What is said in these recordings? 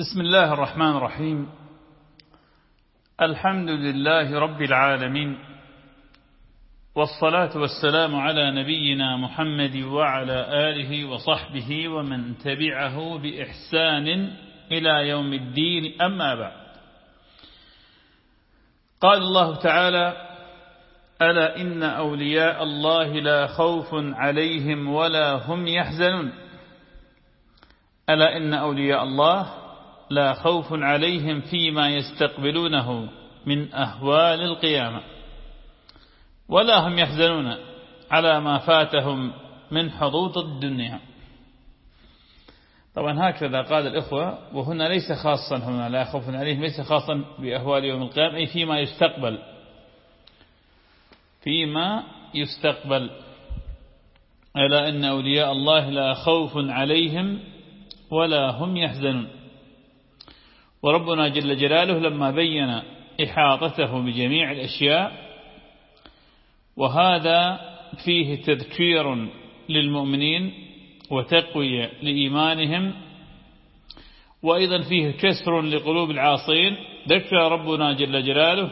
بسم الله الرحمن الرحيم. الحمد لله رب العالمين والصلاة والسلام على نبينا محمد وعلى آله وصحبه ومن تبعه بإحسان إلى يوم الدين. أما بعد قال الله تعالى ألا إن أولياء الله لا خوف عليهم ولا هم يحزنون. ألا إن أولياء الله لا خوف عليهم فيما يستقبلونه من أهوال القيامة. ولا هم يحزنون على ما فاتهم من حظوظ الدنيا. طبعا هكذا قال الإخوة وهنا ليس خاصا هنا لا خوف عليهم ليس خاصا بأهوال يوم القيامة أي فيما يستقبل. فيما يستقبل. ألا أن أولياء الله لا خوف عليهم ولا هم يحزنون. وربنا جل جلاله لما بين إحاطته بجميع الأشياء وهذا فيه تذكير للمؤمنين وتقوية لإيمانهم وأيضا فيه كسر لقلوب العاصين. ذكر ربنا جل جلاله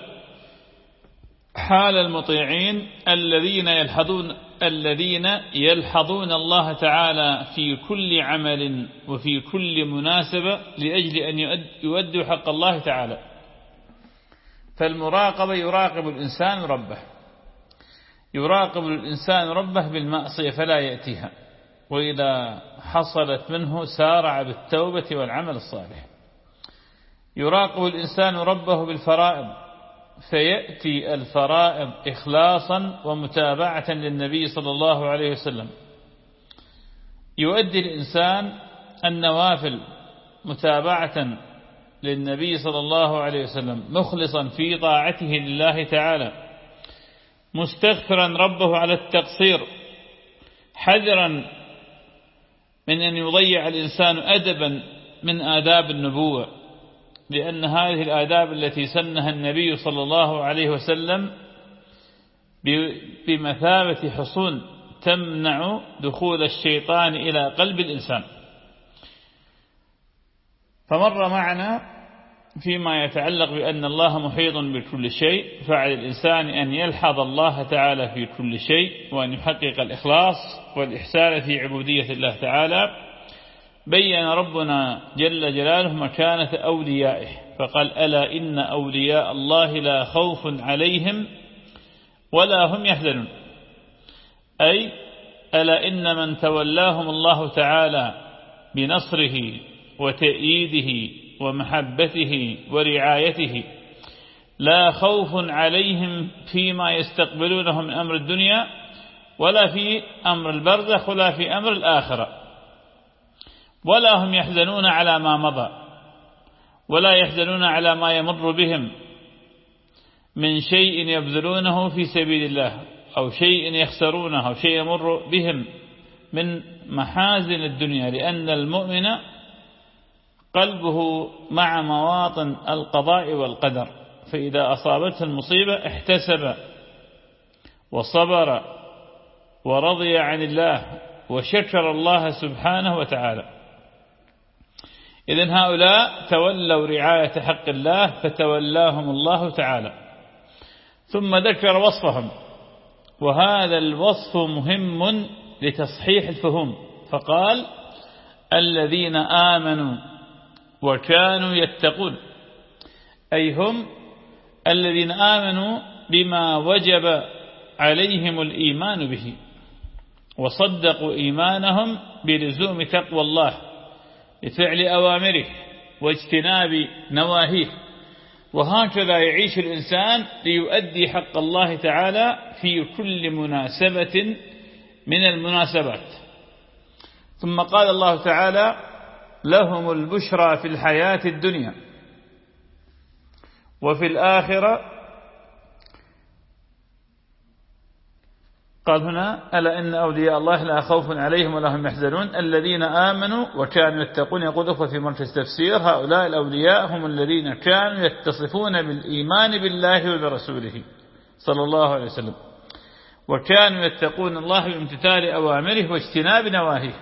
حال المطيعين الذين يلحظون الذين يلحظون الله تعالى في كل عمل وفي كل مناسبة لأجل أن يؤدوا حق الله تعالى. فالمراقبة يراقب الإنسان ربه. يراقب الإنسان ربه بالمعصية فلا يأتيها. وإذا حصلت منه سارع بالتوبة والعمل الصالح. يراقب الإنسان ربه بالفرائض. فيأتي الفرائض إخلاصا ومتابعة للنبي صلى الله عليه وسلم. يؤدي الإنسان النوافل متابعة للنبي صلى الله عليه وسلم مخلصا في طاعته لله تعالى مستغفرا ربه على التقصير حذرا من أن يضيع الإنسان أدبا من آداب النبوة. لأن هذه الآداب التي سنها النبي صلى الله عليه وسلم بمثابة حصون تمنع دخول الشيطان إلى قلب الإنسان. فمر معنا فيما يتعلق بأن الله محيط بكل شيء فعلى الإنسان أن يلحظ الله تعالى في كل شيء وأن يحقق الإخلاص والإحسان في عبودية الله تعالى. بين ربنا جل جلاله مكانة أوليائه فقال ألا إن أولياء الله لا خوف عليهم ولا هم يحزنون. أي ألا إن من تولاهم الله تعالى بنصره وتأييده ومحبته ورعايته لا خوف عليهم فيما يستقبلونه من أمر الدنيا ولا في أمر البرزخ ولا في أمر الآخرة. ولا هم يحزنون على ما مضى ولا يحزنون على ما يمر بهم من شيء يبذلونه في سبيل الله أو شيء يخسرونه أو شيء يمر بهم من محازن الدنيا لأن المؤمن قلبه مع مواطن القضاء والقدر فإذا أصابته المصيبة احتسب وصبر ورضي عن الله وشكر الله سبحانه وتعالى. إذن هؤلاء تولوا رعاية حق الله فتولاهم الله تعالى. ثم ذكر وصفهم. وهذا الوصف مهم لتصحيح الفهم فقال الذين آمنوا وكانوا يتقون. أي هم الذين آمنوا بما وجب عليهم الإيمان به. وصدقوا إيمانهم بلزوم تقوى الله. لفعل أوامره واجتناب نواهيه. وهكذا يعيش الإنسان ليؤدي حق الله تعالى في كل مناسبة من المناسبات. ثم قال الله تعالى لهم البشرى في الحياة الدنيا وفي الآخرة قال هنا ألا إن أولياء الله لا خوف عليهم ولا هم يحزنون؟ الذين آمنوا وكانوا يتقون يقول أخوة في مركز تفسير هؤلاء الأولياء هم الذين كانوا يتصفون بالإيمان بالله وبرسوله. صلى الله عليه وسلم. وكانوا يتقون الله بامتثال أوامره واجتناب نواهيه.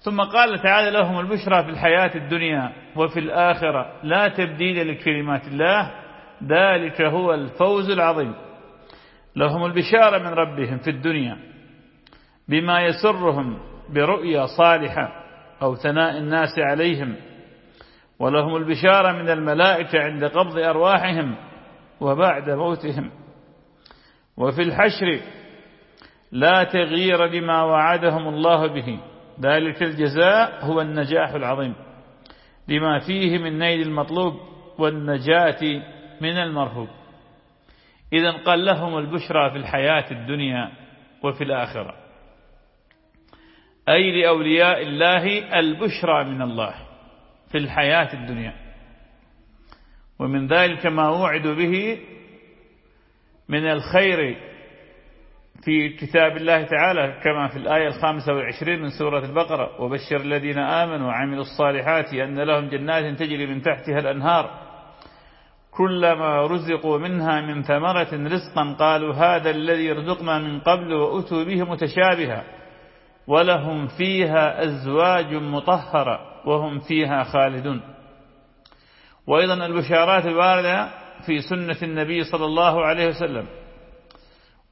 ثم قال تعالى لهم البشرى في الحياة الدنيا وفي الآخرة لا تبديل لكلمات الله ذلك هو الفوز العظيم. لهم البشارة من ربهم في الدنيا بما يسرهم برؤيا صالحة أو ثناء الناس عليهم ولهم البشارة من الملائكة عند قبض أرواحهم وبعد موتهم. وفي الحشر لا تغيير لما وعدهم الله به ذلك الجزاء هو النجاح العظيم لما فيه من نيل المطلوب والنجاة من المرهوب. إذا قال لهم البشرى في الحياة الدنيا وفي الآخرة. أي لأولياء الله البشرى من الله في الحياة الدنيا. ومن ذلك ما وعدوا به من الخير في كتاب الله تعالى كما في الآية الخامسة والعشرين من سورة البقرة وبشر الذين آمنوا وعملوا الصالحات أن لهم جنات تجري من تحتها الأنهار كلما رزقوا منها من ثمرة رزقا قالوا هذا الذي رزقنا من قبل وأتوا به متشابها ولهم فيها أزواج مطهرة وهم فيها خالدون. وأيضا البشارات الواردة في سنة النبي صلى الله عليه وسلم.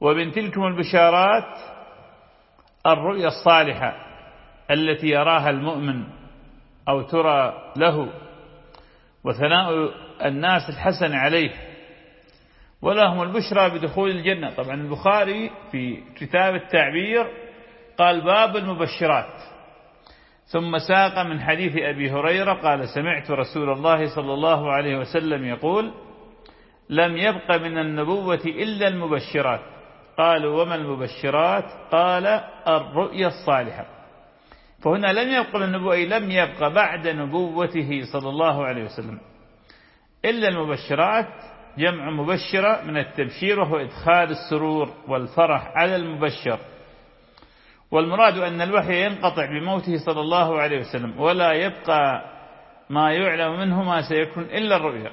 ومن تلكم البشارات الرؤيا الصالحة التي يراها المؤمن أو ترى له وثناء الناس الحسن عليه. ولهم البشرى بدخول الجنة. طبعا البخاري في كتاب التعبير قال باب المبشرات. ثم ساق من حديث أبي هريرة قال سمعت رسول الله صلى الله عليه وسلم يقول لم يبق من النبوة إلا المبشرات. قالوا وما المبشرات؟ قال الرؤيا الصالحة. فهنا لم يبق من النبوة أي لم يبق بعد نبوته صلى الله عليه وسلم إلا المبشرات جمع مبشرة من التبشير وهو إدخال السرور والفرح على المبشر. والمراد أن الوحي ينقطع بموته صلى الله عليه وسلم ولا يبقى ما يعلم منه ما سيكون إلا الرؤيا.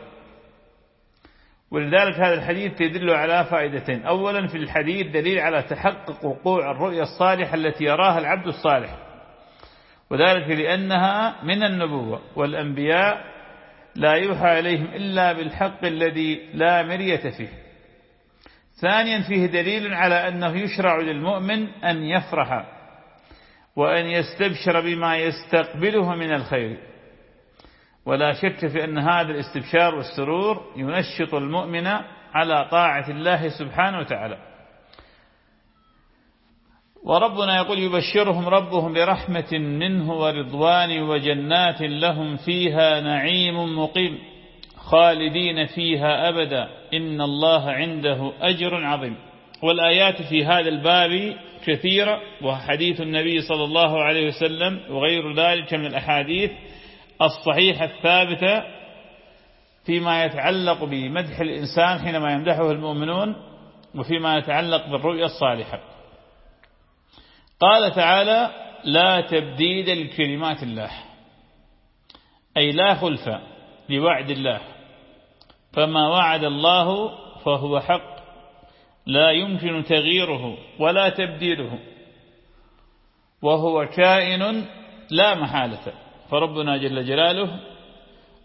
ولذلك هذا الحديث يدل على فائدتين. أولا في الحديث دليل على تحقق وقوع الرؤيا الصالحة التي يراها العبد الصالح. وذلك لأنها من النبوة والأنبياء لا يوحى إليهم إلا بالحق الذي لا مرية فيه. ثانيا فيه دليل على أنه يشرع للمؤمن أن يفرح وأن يستبشر بما يستقبله من الخير. ولا شك في أن هذا الاستبشار والسرور ينشط المؤمن على طاعة الله سبحانه وتعالى. وربنا يقول يبشرهم ربهم برحمة منه ورضوان وجنات لهم فيها نعيم مقيم خالدين فيها أبدا. إن الله عنده أجر عظيم. والآيات في هذا الباب كثيرة وحديث النبي صلى الله عليه وسلم وغير ذلك من الأحاديث الصحيحة الثابتة فيما يتعلق بمدح الإنسان حينما يمدحه المؤمنون وفيما يتعلق بالرؤيا الصالحة. قال تعالى لا تبديد لكلمات الله أي لا خلف لوعد الله فما وعد الله فهو حق لا يمكن تغييره ولا تبديله وهو كائن لا محالة فربنا جل جلاله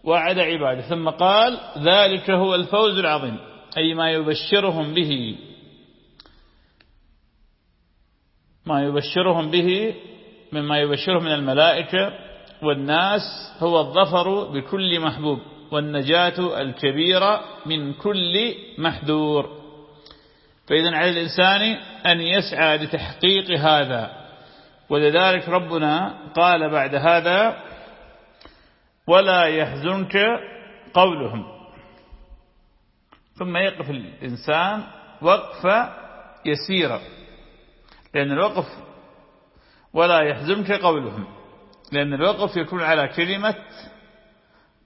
وعد عباده ثم قال ذلك هو الفوز العظيم أي ما يبشرهم به. ما يبشرهم به مما يبشرهم من الملائكة والناس هو الظفر بكل محبوب والنجاة الكبيرة من كل محذور. فإذا على الإنسان أن يسعى لتحقيق هذا. ولذلك ربنا قال بعد هذا ولا يحزنك قولهم. ثم يقف الإنسان وقفة يسيرة لأن الوقف ولا يحزنك قولهم لأن الوقف يكون على كلمة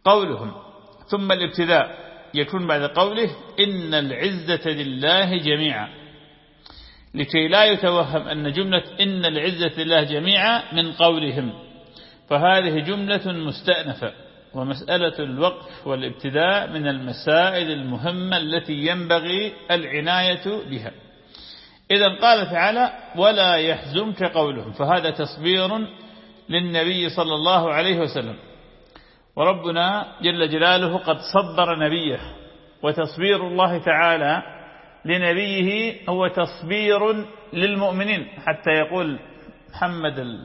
قولهم ثم الابتداء يكون بعد قوله إن العزة لله جميعا لكي لا يتوهم أن جملة إن العزة لله جميعا من قولهم فهذه جملة مستأنفة ومسألة الوقف والابتداء من المسائل المهمة التي ينبغي العناية بها. إذا قال تعالى ولا يحزنك قولهم فهذا تصبير للنبي صلى الله عليه وسلم. وربنا جل جلاله قد صبر نبيه وتصبير الله تعالى لنبيه هو تصبير للمؤمنين. حتى يقول محمد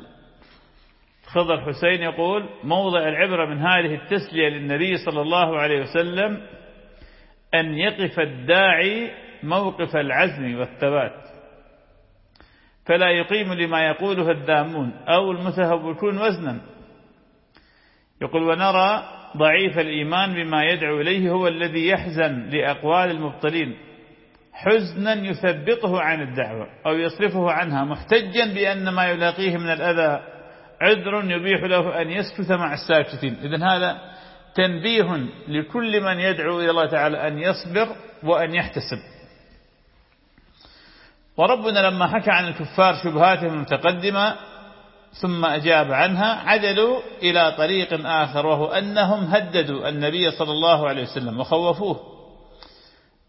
خضر حسين يقول موضع العبرة من هذه التسلية للنبي صلى الله عليه وسلم أن يقف الداعي موقف العزم والثبات. فلا يقيم لما يقوله الدامون أو المتهوكون وزنا. يقول ونرى ضعيف الإيمان بما يدعو إليه هو الذي يحزن لأقوال المبطلين حزنا يثبطه عن الدعوة أو يصرفه عنها محتجا بأن ما يلاقيه من الأذى عذر يبيح له أن يسكت مع الساكتين. إذن هذا تنبيه لكل من يدعو إلى الله تعالى أن يصبر وأن يحتسب. وربنا لما حكى عن الكفار شبهاتهم المتقدمة ثم أجاب عنها عدلوا إلى طريق آخر وهو أنهم هددوا النبي صلى الله عليه وسلم وخوفوه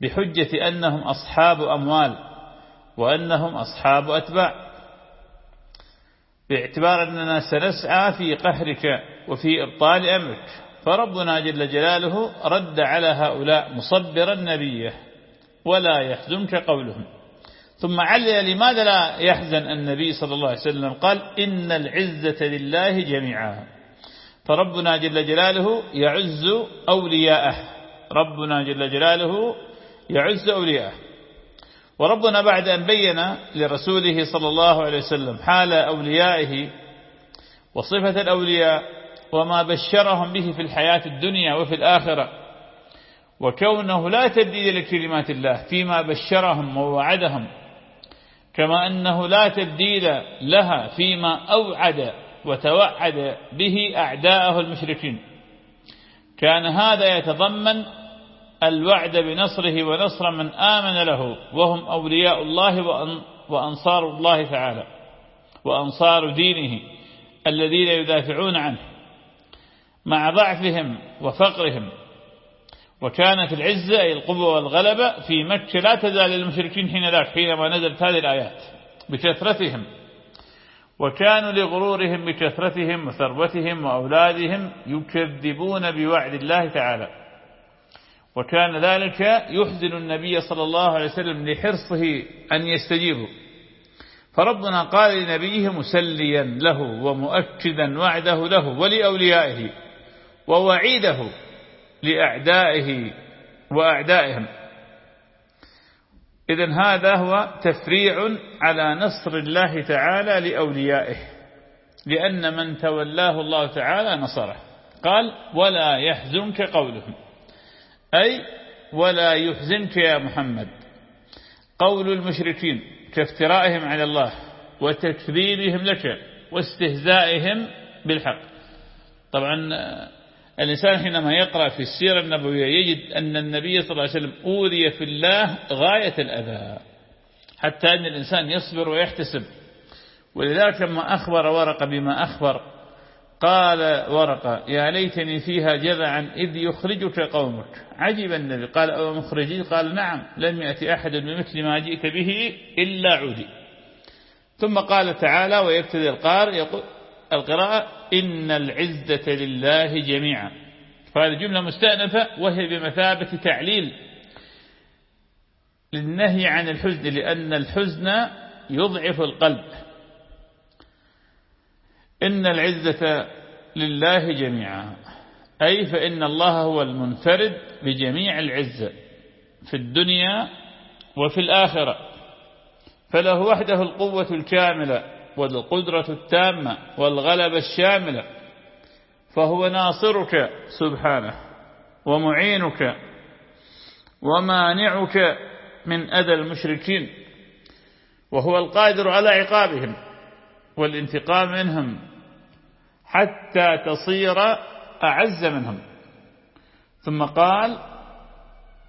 بحجة أنهم أصحاب أموال وأنهم أصحاب أتباع. باعتبار أننا سنسعى في قهرك وفي إبطال أمرك فربنا جل جلاله رد على هؤلاء مصبرا نبيه ولا يحزنك قولهم. ثم علل لماذا لا يحزن النبي صلى الله عليه وسلم؟ قال إن العزة لله جميعا. فربنا جل جلاله يعز أولياءه. ربنا جل جلاله يعز أولياءه. وربنا بعد أن بين لرسوله صلى الله عليه وسلم حال أوليائه وصفة الأولياء وما بشرهم به في الحياة الدنيا وفي الآخرة وكونه لا تبديل لكلمات الله فيما بشرهم ووعدهم كما أنه لا تبديل لها فيما أوعد وتوعد به أعداءه المشركين. كان هذا يتضمن الوعد بنصره ونصر من آمن له وهم أولياء الله وأنصار الله تعالى وأنصار دينه الذين يدافعون عنه مع ضعفهم وفقرهم. وكانت العزة أي القوة والغلبة في مكة لا تزال المشركين حين ذاك حينما نزلت هذه الآيات بكثرتهم. وكانوا لغرورهم بكثرتهم وثروتهم وأولادهم يكذبون بوعد الله تعالى. وكان ذلك يحزن النبي صلى الله عليه وسلم لحرصه أن يستجيبوا. فربنا قال لنبيه مسليا له ومؤكدا وعده له ولأوليائه ووعيده. لأعدائه وأعدائهم. إذا هذا هو تفريع على نصر الله تعالى لأوليائه لأن من تولاه الله تعالى نصره. قال ولا يحزنك قولهم. أي ولا يحزنك يا محمد. قول المشركين كافترائهم على الله وتكذيبهم لك واستهزائهم بالحق. طبعا الإنسان حينما يقرأ في السيرة النبوية يجد أن النبي صلى الله عليه وسلم أوذي في الله غاية الأذى حتى أن الإنسان يصبر ويحتسب. ولذلك لما أخبر ورقة بما أخبر قال ورقة يا ليتني فيها جذعا إذ يخرجك قومك. عجب النبي قال أو مخرجي قال نعم لم يأتي أحد بمثل ما جئت به إلا عودي. ثم قال تعالى ويبتدي القارئ يقول القراءة إن العزة لله جميعا. فهذه جملة مستأنفة وهي بمثابة تعليل للنهي عن الحزن لأن الحزن يضعف القلب. إن العزة لله جميعا أي فإن الله هو المنفرد بجميع العزة في الدنيا وفي الآخرة. فله وحده القوة الكاملة. والقدرة التامة والغلبة الشاملة فهو ناصرك سبحانه ومعينك ومانعك من أذى المشركين وهو القادر على عقابهم والانتقام منهم حتى تصير أعز منهم. ثم قال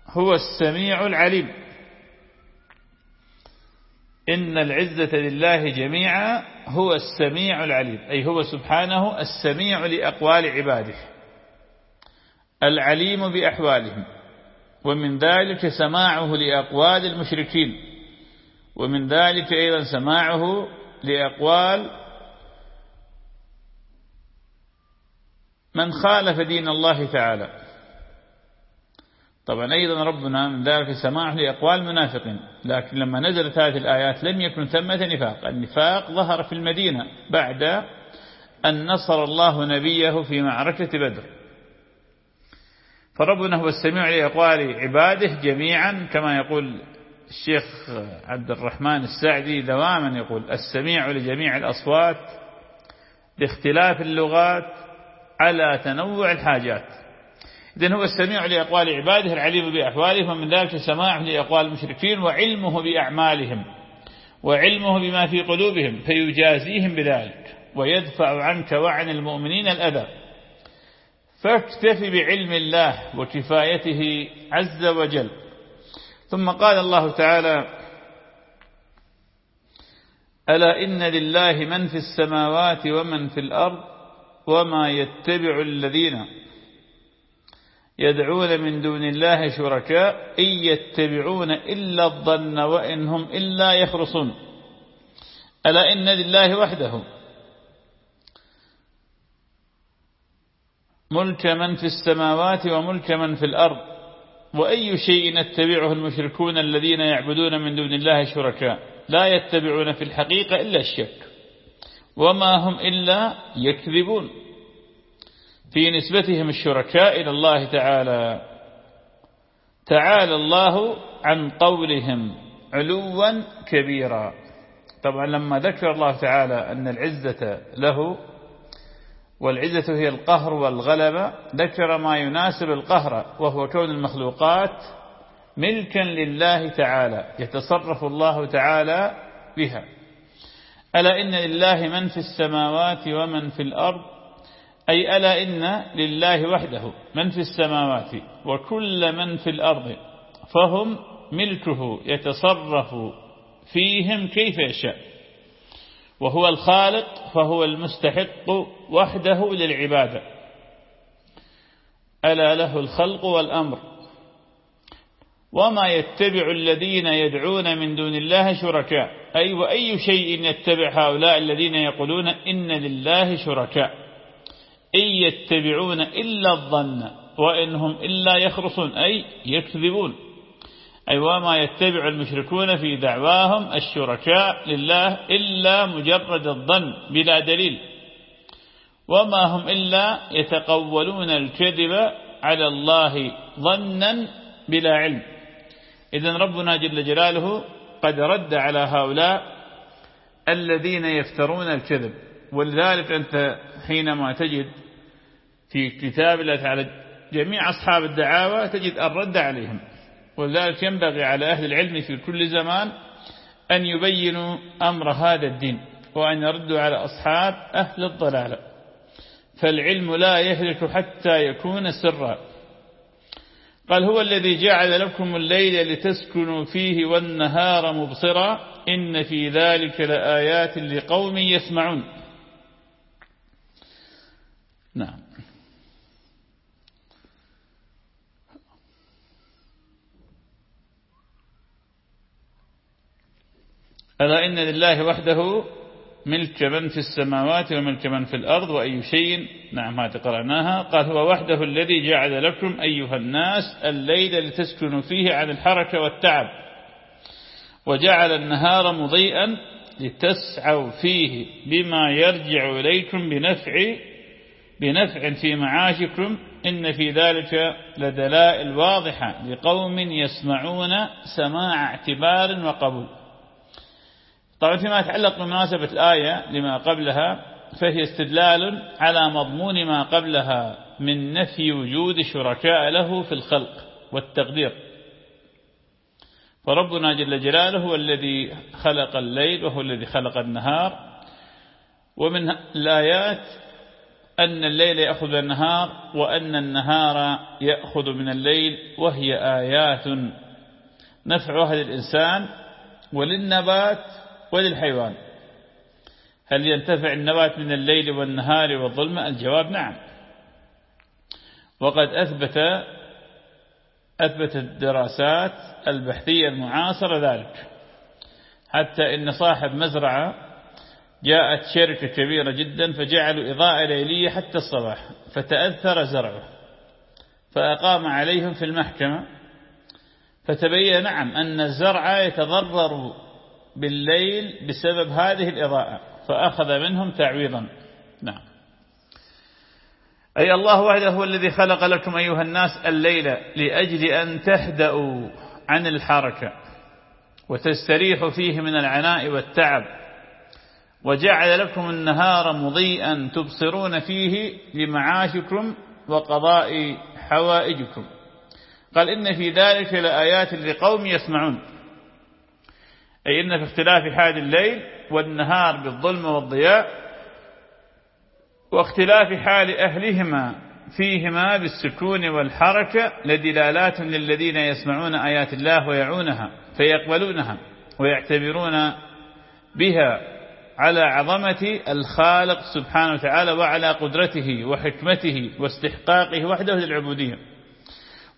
هو السميع العليم. إن العزة لله جميعا هو السميع العليم أي هو سبحانه السميع لأقوال عباده العليم بأحوالهم ومن ذلك سماعه لأقوال المشركين ومن ذلك أيضا سماعه لأقوال من خالف دين الله تعالى. طبعا أيضا ربنا من ذلك سماح لأقوال المنافقين لكن لما نزلت هذه الآيات لم يكن ثمة نفاق. النفاق ظهر في المدينة بعد أن نصر الله نبيه في معركة بدر. فربنا هو السميع لأقوال عباده جميعا كما يقول الشيخ عبد الرحمن السعدي دواما يقول السميع لجميع الأصوات باختلاف اللغات على تنوع الحاجات. إذن هو السميع لأقوال عباده العليم بأحوالهم ومن ذلك سماعه لأقوال المشركين وعلمه بأعمالهم وعلمه بما في قلوبهم فيجازيهم بذلك ويدفع عنك وعن المؤمنين الأذى. فاكتف بعلم الله وكفايته عز وجل. ثم قال الله تعالى ألا إن لله من في السماوات ومن في الأرض وما يتبع الذين يدعون من دون الله شركاء إن يتبعون إلا الظن وإن هم إلا يخرصون. ألا إن لله وحده. ملك من في السماوات وملك من في الأرض. وأي شيء يتبعه المشركون الذين يعبدون من دون الله شركاء. لا يتبعون في الحقيقة إلا الشك. وما هم إلا يكذبون. في نسبتهم الشركاء إلى الله تعالى. تعالى الله عن قولهم علوا كبيرا. طبعا لما ذكر الله تعالى أن العزة له والعزة هي القهر والغلبة ذكر ما يناسب القهر وهو كون المخلوقات ملكا لله تعالى يتصرف الله تعالى بها. ألا إن لله من في السماوات ومن في الأرض أي ألا إن لله وحده من في السماوات وكل من في الأرض فهم ملكه يتصرف فيهم كيف يشاء. وهو الخالق فهو المستحق وحده للعبادة. ألا له الخلق والأمر. وما يتبع الذين يدعون من دون الله شركاء. أي وأي شيء يتبع هؤلاء الذين يقولون إن لله شركاء. إن يتبعون إلا الظن وإنهم إلا يخرصون أي يكذبون. أي وما يتبع المشركون في دعواهم الشركاء لله إلا مجرد الظن بلا دليل. وما هم إلا يتقولون الكذب على الله ظنا بلا علم. إذن ربنا جل جلاله قد رد على هؤلاء الذين يفترون الكذب. ولذلك أنت حينما تجد في كتاب الله تعالى جميع أصحاب الدعاوى تجد الرد عليهم ولذلك ينبغي على أهل العلم في كل زمان أن يبينوا أمر هذا الدين وأن يردوا على أصحاب أهل الضلالة. فالعلم لا يهلك حتى يكون سرا. قال هو الذي جعل لكم الليل لتسكنوا فيه والنهار مبصرا إن في ذلك لآيات لقوم يسمعون. نعم. ألا إن لله وحده ملك من في السماوات وملك من في الأرض وأي شيء نعم هذه قرأناها. قال هو وحده الذي جعل لكم أيها الناس الليل لتسكنوا فيه عن الحركة والتعب وجعل النهار مضيئا لتسعوا فيه بما يرجع إليكم بنفع بنفع في معاشكم. إن في ذلك لدلائل واضحة لقوم يسمعون سماع اعتبار وقبول. طبعا فيما يتعلق بمناسبة الآية لما قبلها فهي استدلال على مضمون ما قبلها من نفي وجود شركاء له في الخلق والتقدير. فربنا جل جلاله هو الذي خلق الليل وهو الذي خلق النهار. ومن الآيات أن الليل يأخذ النهار وأن النهار يأخذ من الليل وهي آيات. نفعها للإنسان وللنبات وللحيوان. هل ينتفع النبات من الليل والنهار والظلمة؟ الجواب نعم. وقد أثبت أثبت الدراسات البحثية المعاصرة ذلك. حتى إن صاحب مزرعة جاءت شركة كبيرة جدا فجعلوا إضاءة ليلية حتى الصباح فتأثر زرعه فأقام عليهم في المحكمة فتبين نعم أن الزرع يتضرر بالليل بسبب هذه الإضاءة فأخذ منهم تعويضا. نعم. أي الله وحده هو الذي خلق لكم أيها الناس الليل لأجل أن تهدأوا عن الحركة وتستريحوا فيه من العناء والتعب وجعل لكم النهار مضيئا تبصرون فيه لمعاشكم وقضاء حوائجكم. قال إن في ذلك لآيات لقوم يسمعون. أي إن في اختلاف حال الليل والنهار بالظلم والضياء واختلاف حال أهلهما فيهما بالسكون والحركة لدلالات للذين يسمعون آيات الله ويعونها فيقبلونها ويعتبرون بها على عظمة الخالق سبحانه وتعالى وعلى قدرته وحكمته واستحقاقه وحده للعبودية.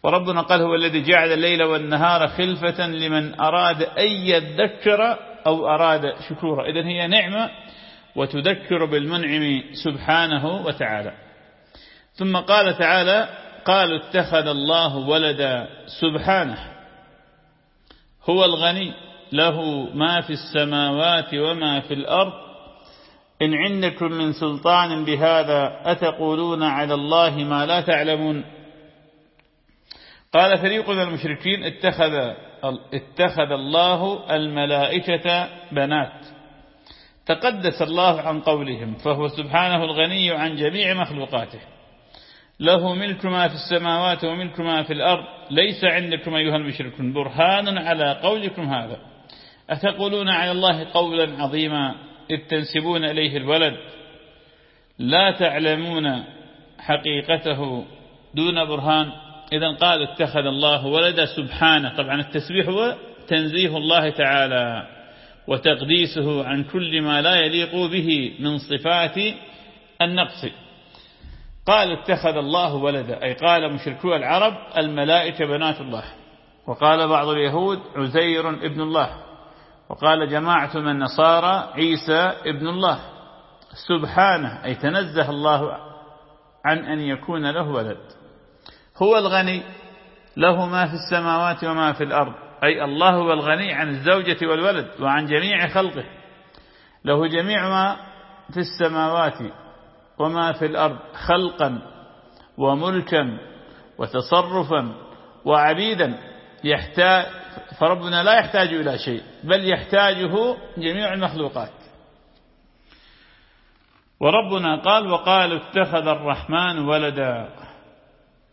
وربنا قال هو الذي جعل الليل والنهار خلفة لمن أراد أن يذكر أو أراد شكورا. إذن هي نعمة وتذكر بالمنعم سبحانه وتعالى. ثم قال تعالى قالوا اتخذ الله ولدا سبحانه. هو الغني له ما في السماوات وما في الأرض. إن عندكم من سلطان بهذا أتقولون على الله ما لا تعلمون. قال فريق من المشركين اتخذ, اتخذ الله الملائكة بنات. تقدس الله عن قولهم فهو سبحانه الغني عن جميع مخلوقاته. له ملك ما في السماوات وملك ما في الأرض ليس عندكم أيها المشركون برهان على قولكم هذا. أتقولون على الله قولا عظيما إذ تنسبون إليه الولد؟ لا تعلمون حقيقته دون برهان. إذا قال اتخذ الله ولدا سبحانه. طبعا التسبيح هو تنزيه الله تعالى وتقديسه عن كل ما لا يليق به من صفات النقص. قال اتخذ الله ولدا أي قال مشركو العرب الملائكة بنات الله. وقال بعض اليهود عزير ابن الله. وقال جماعة من النصارى عيسى ابن الله. سبحانه أي تنزه الله عن أن يكون له ولد. هو الغني له ما في السماوات وما في الأرض أي الله هو الغني عن الزوجة والولد وعن جميع خلقه. له جميع ما في السماوات وما في الأرض خلقا وملكا وتصرفا وعبيدا. يحتاج فربنا لا يحتاج إلى شيء بل يحتاجه جميع المخلوقات. وربنا قال وقال اتخذ الرحمن ولدا.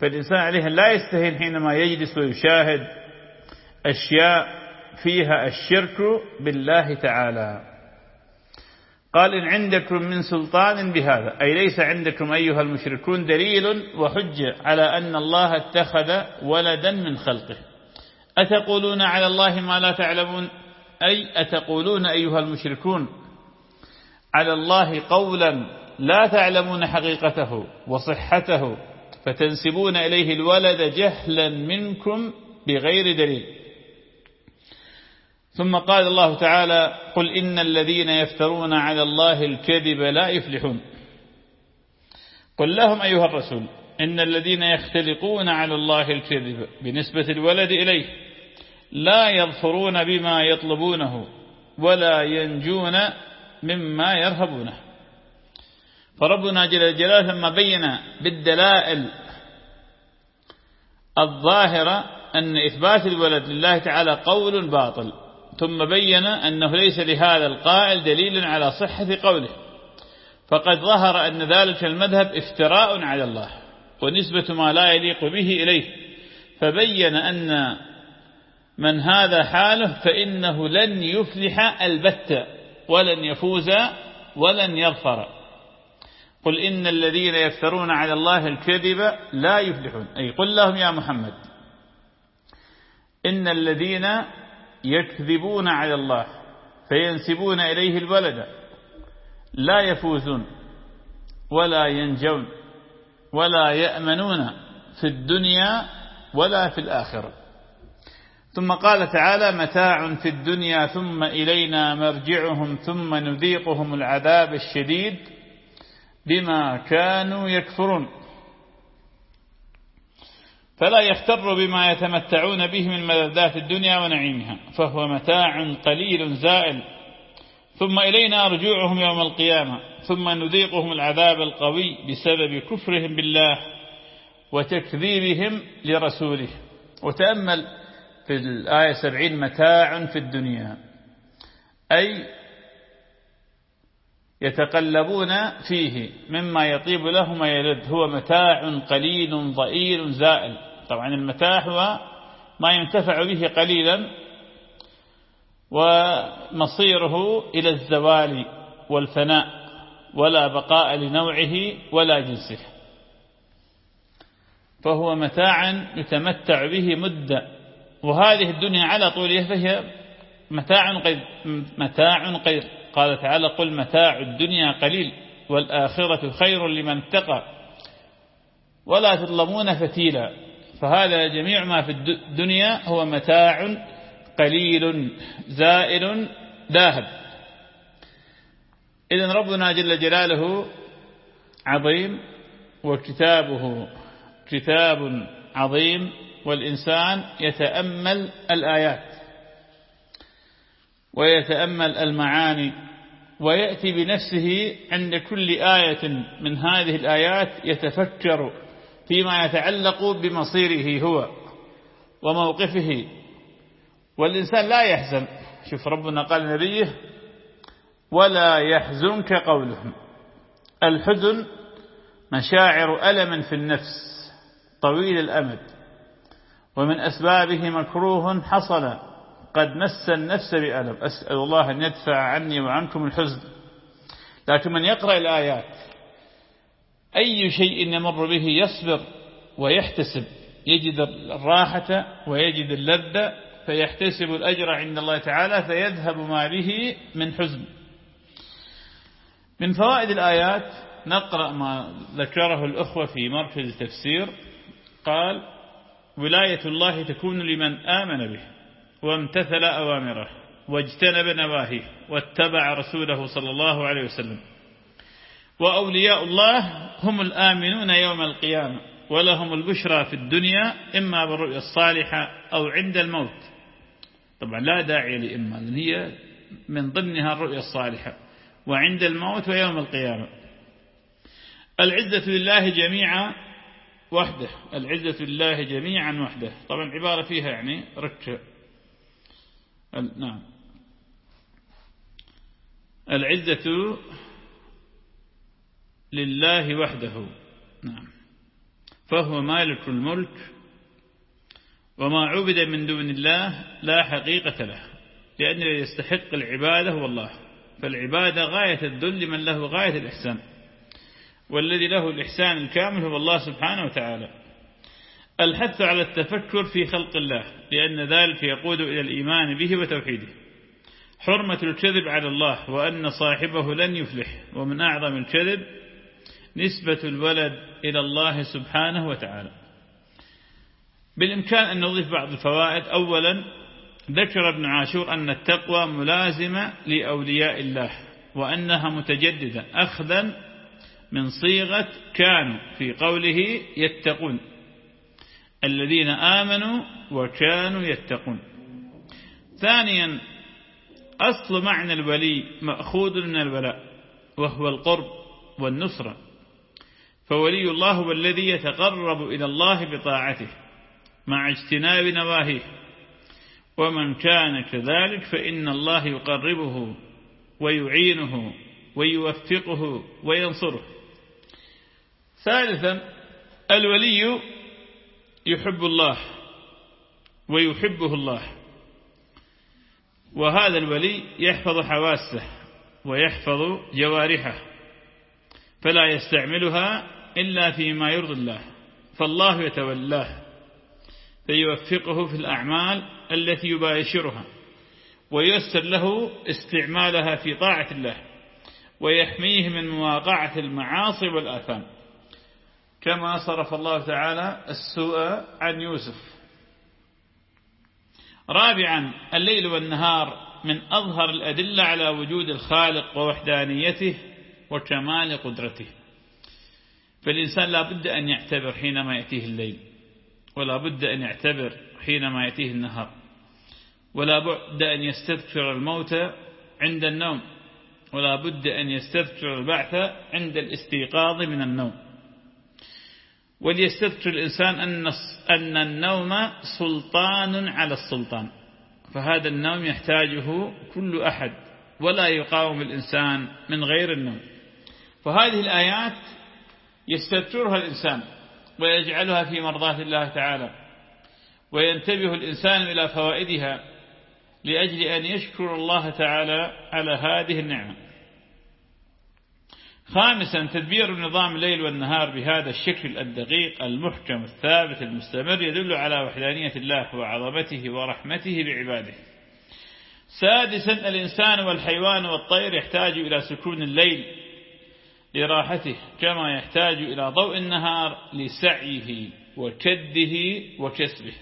فالإنسان عليه لا يستهين حينما يجلس ويشاهد أشياء فيها الشرك بالله تعالى. قال إن عندكم من سلطان بهذا. أي ليس عندكم أيها المشركون دليل وحجة على أن الله اتخذ ولدا من خلقه. أتقولون على الله ما لا تعلمون؟ أي أتقولون أيها المشركون على الله قولا لا تعلمون حقيقته وصحته فتنسبون إليه الولد جهلا منكم بغير دليل. ثم قال الله تعالى قل إن الذين يفترون على الله الكذب لا يفلحون. قل لهم أيها الرسول إن الذين يختلقون على الله الكذب بنسبة الولد إليه لا يظفرون بما يطلبونه ولا ينجون مما يرهبونه. فربنا جل جلاله لما بين بالدلائل الظاهرة أن إثبات الولد لله تعالى قول باطل ثم بين أنه ليس لهذا القائل دليل على صحة قوله. فقد ظهر أن ذلك المذهب افتراء على الله ونسبة ما لا يليق به إليه. فبين أن من هذا حاله فإنه لن يفلح البتة ولن يفوز ولن يظفر. قل إن الذين يفترون على الله الكذب لا يفلحون. أي قل لهم يا محمد. إن الذين يكذبون على الله فينسبون إليه الولد لا يفوزون ولا ينجون ولا يأمنون في الدنيا ولا في الآخرة. ثم قال تعالى متاع في الدنيا ثم إلينا مرجعهم ثم نذيقهم العذاب الشديد. بما كانوا يكفرون. فلا يختر بما يتمتعون به من ملذات الدنيا ونعيمها فهو متاع قليل زائل. ثم إلينا رجوعهم يوم القيامة ثم نذيقهم العذاب القوي بسبب كفرهم بالله وتكذيبهم لرسوله. وتأمل في الآية سبعين متاع في الدنيا أي يتقلبون فيه مما يطيب لهم ويلد هو متاع قليل ضئيل زائل. طبعا المتاع هو ما ينتفع به قليلا ومصيره إلى الزوال والفناء ولا بقاء لنوعه ولا جنسه. فهو متاع يتمتع به مدة. وهذه الدنيا على طولها فهي متاع قيد متاع قيد قال تعالى قل متاع الدنيا قليل والآخرة خير لمن اتقى ولا تظلمون فتيلا فهذا جميع ما في الدنيا هو متاع قليل زائل ذاهب إذن ربنا جل جلاله عظيم وكتابه كتاب عظيم والإنسان يتأمل الآيات. ويتأمل المعاني ويأتي بنفسه عند كل آية من هذه الآيات يتفكر فيما يتعلق بمصيره هو وموقفه. والإنسان لا يحزن. شوف ربنا قال لنبيه ولا يحزنك قولهم. الحزن مشاعر ألم في النفس طويل الأمد ومن أسبابه مكروه حصل قد مس النفس بألم. أسأل الله أن يدفع عني وعنكم الحزن. لكن من يقرأ الآيات أي شيء يمر به يصبر ويحتسب. يجد الراحة ويجد اللذة فيحتسب الأجر عند الله تعالى فيذهب ما به من حزن. من فوائد الآيات نقرأ ما ذكره الأخوة في مركز التفسير. قال ولاية الله تكون لمن آمن به. وامتثل أوامره واجتنب نواهيه واتبع رسوله صلى الله عليه وسلم. وأولياء الله هم الآمنون يوم القيامة ولهم البشرى في الدنيا إما بالرؤيا الصالحة أو عند الموت. طبعا لا داعي لإما لأن هي من ضمنها الرؤيا الصالحة وعند الموت ويوم القيامة. العزة لله جميعا وحده العزة لله جميعا وحده. طبعا عبارة فيها يعني رك نعم. العزة لله وحده. نعم. فهو مالك الملك وما عبد من دون الله لا حقيقة له لأنه يستحق العبادة هو الله فالعبادة غاية الذل من له غاية الإحسان. والذي له الإحسان الكامل هو الله سبحانه وتعالى. الحث على التفكر في خلق الله لأن ذلك يقود إلى الإيمان به وتوحيده. حرمة الكذب على الله وأن صاحبه لن يفلح ومن أعظم الكذب نسبة الولد إلى الله سبحانه وتعالى. بالإمكان أن نضيف بعض الفوائد. أولا ذكر ابن عاشور أن التقوى ملازمة لأولياء الله وأنها متجددة أخذا من صيغة كانوا في قوله يتقون. الذين آمنوا وكانوا يتقون. ثانيا أصل معنى الولي مأخوذ من الولاء وهو القرب والنصرة. فولي الله هو الذي يتقرب إلى الله بطاعته مع اجتناب نواهيه. ومن كان كذلك فإن الله يقربه ويعينه ويوفقه وينصره. ثالثا الولي يحب الله ويحبه الله. وهذا الولي يحفظ حواسه ويحفظ جوارحه فلا يستعملها إلا فيما يرضي الله. فالله يتولاه فيوفقه في الأعمال التي يباشرها ويسر له استعمالها في طاعة الله ويحميه من مواقعة المعاصي والآثام. كما صرف الله تعالى السوء عن يوسف. رابعا الليل والنهار من أظهر الأدلة على وجود الخالق ووحدانيته وكمال قدرته. فالإنسان لا بد أن يعتبر حينما يأتيه الليل ولا بد أن يعتبر حينما يأتيه النهار ولا بد أن يستذكر الموت عند النوم ولا بد أن يستذكر البعث عند الاستيقاظ من النوم. وليستذكر الإنسان أن النوم سلطان على السلطان. فهذا النوم يحتاجه كل أحد ولا يقاوم الإنسان من غير النوم. فهذه الآيات يستذكرها الإنسان ويجعلها في مرضاة الله تعالى. وينتبه الإنسان إلى فوائدها لأجل أن يشكر الله تعالى على هذه النعمة. خامسا تدبير النظام الليل والنهار بهذا الشكل الدقيق المحكم الثابت المستمر يدل على وحدانية الله وعظمته ورحمته بعباده. سادسا الإنسان والحيوان والطير يحتاج إلى سكون الليل لراحته كما يحتاج إلى ضوء النهار لسعيه وكده وكسبه.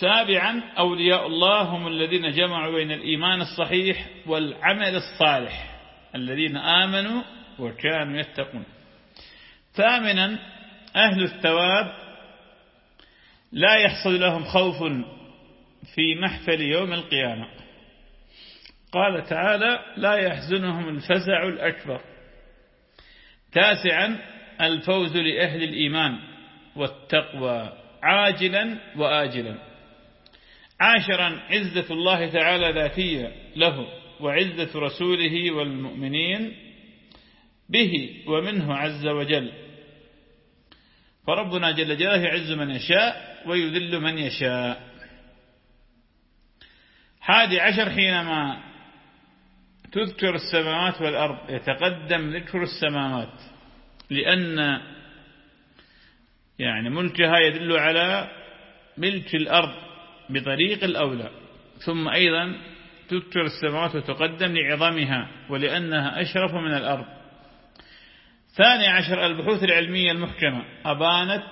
سابعا أولياء الله هم الذين جمعوا بين الإيمان الصحيح والعمل الصالح. الذين آمنوا وكانوا يتقون. ثامنا أهل الثواب لا يحصل لهم خوف في محفل يوم القيامة. قال تعالى لا يحزنهم الفزع الأكبر. تاسعا الفوز لأهل الإيمان والتقوى عاجلا وآجلا. عاشرا عزة الله تعالى ذاتية له. وعزة رسوله والمؤمنين به ومنه عز وجل. فربنا جل جلاله يعز من يشاء ويذل من يشاء. حادي عشر حينما تذكر السماوات والأرض يتقدم ذكر السماوات لأن يعني ملكها يدل على ملك الأرض بطريق الأولى ثم أيضا تذكر السماوات وتقدم لعظمها ولأنها أشرف من الأرض. ثاني عشر البحوث العلمية المحكمة. أبانت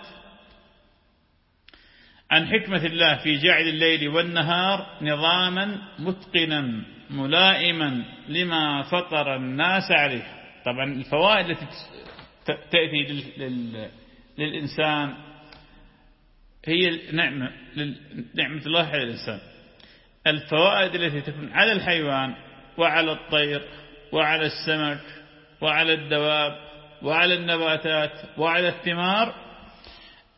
عن حكمة الله في جعل الليل والنهار نظاما متقنا ملائما لما فطر الناس عليه. طبعا الفوائد التي تأتي للإنسان هي نعمة نعمة الله على الإنسان. الفوائد التي تكون على الحيوان وعلى الطير وعلى السمك وعلى الدواب وعلى النباتات وعلى الثمار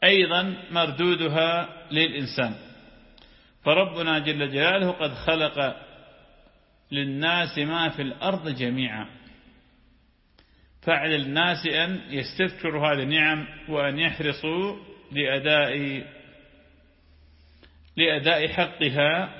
أيضا مردودها للإنسان. فربنا جل جلاله قد خلق للناس ما في الأرض جميعا. فعل الناس أن يستذكروا هذه النعم وأن يحرصوا لأداء لأداء حقها